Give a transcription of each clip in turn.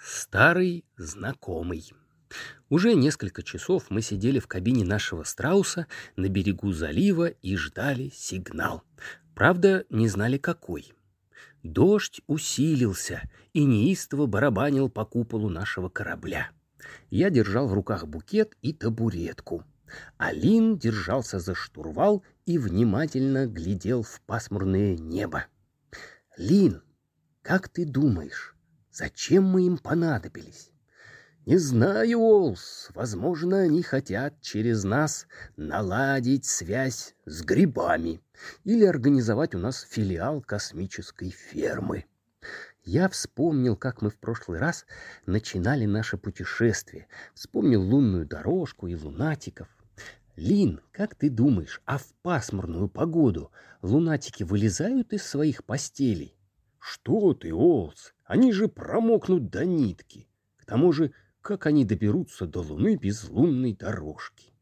Старый знакомый. Уже несколько часов мы сидели в кабине нашего страуса на берегу залива и ждали сигнал. Правда, не знали какой. Дождь усилился и неистово барабанил по куполу нашего корабля. Я держал в руках букет и табуретку. Алин держался за штурвал и внимательно глядел в пасмурное небо. «Лин, как ты думаешь, зачем мы им понадобились?» «Не знаю, Олс. Возможно, они хотят через нас наладить связь с грибами или организовать у нас филиал космической фермы». Я вспомнил, как мы в прошлый раз начинали наше путешествие. Вспомнил лунную дорожку и лунатиков. Лин, как ты думаешь, а в пасмурную погоду лунатики вылезают из своих постелей? Что ты, Олс, они же промокнут до нитки. К тому же как они доберутся до Луны без лунной дорожки.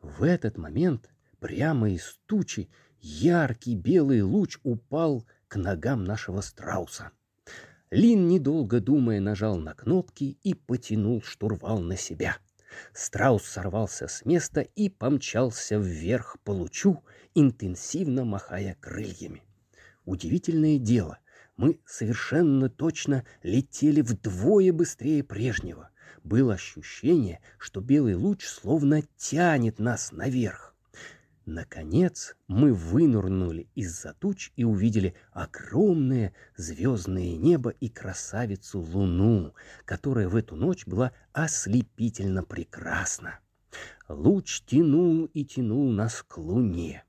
В этот момент прямо из тучи яркий белый луч упал к ногам нашего страуса. Лин, недолго думая, нажал на кнопки и потянул штурвал на себя. Страус сорвался с места и помчался вверх по лучу, интенсивно махая крыльями. Удивительное дело, мы совершенно точно летели вдвое быстрее прежнего было ощущение, что белый луч словно тянет нас наверх. Наконец мы вынурнули из-за туч и увидели огромное звездное небо и красавицу Луну, которая в эту ночь была ослепительно прекрасна. Луч тянул и тянул нас к Луне,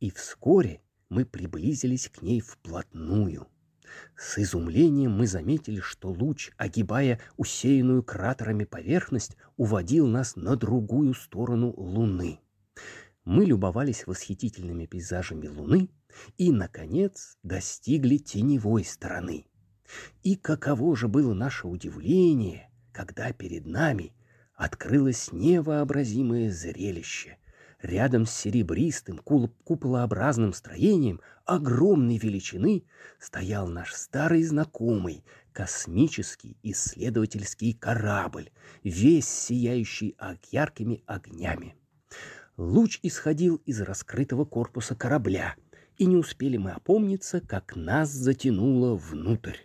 и вскоре мы приблизились к ней вплотную. С изумлением мы заметили, что луч, огибая усеянную кратерами поверхность, уводил нас на другую сторону Луны. Мы любовались восхитительными пейзажами Луны и, наконец, достигли теневой стороны. И каково же было наше удивление, когда перед нами открылось невообразимое зрелище — Рядом с серебристым куполообразным строением огромной величины стоял наш старый знакомый космический исследовательский корабль, весь сияющий яркими огнями. Луч исходил из раскрытого корпуса корабля, и не успели мы опомниться, как нас затянуло внутрь.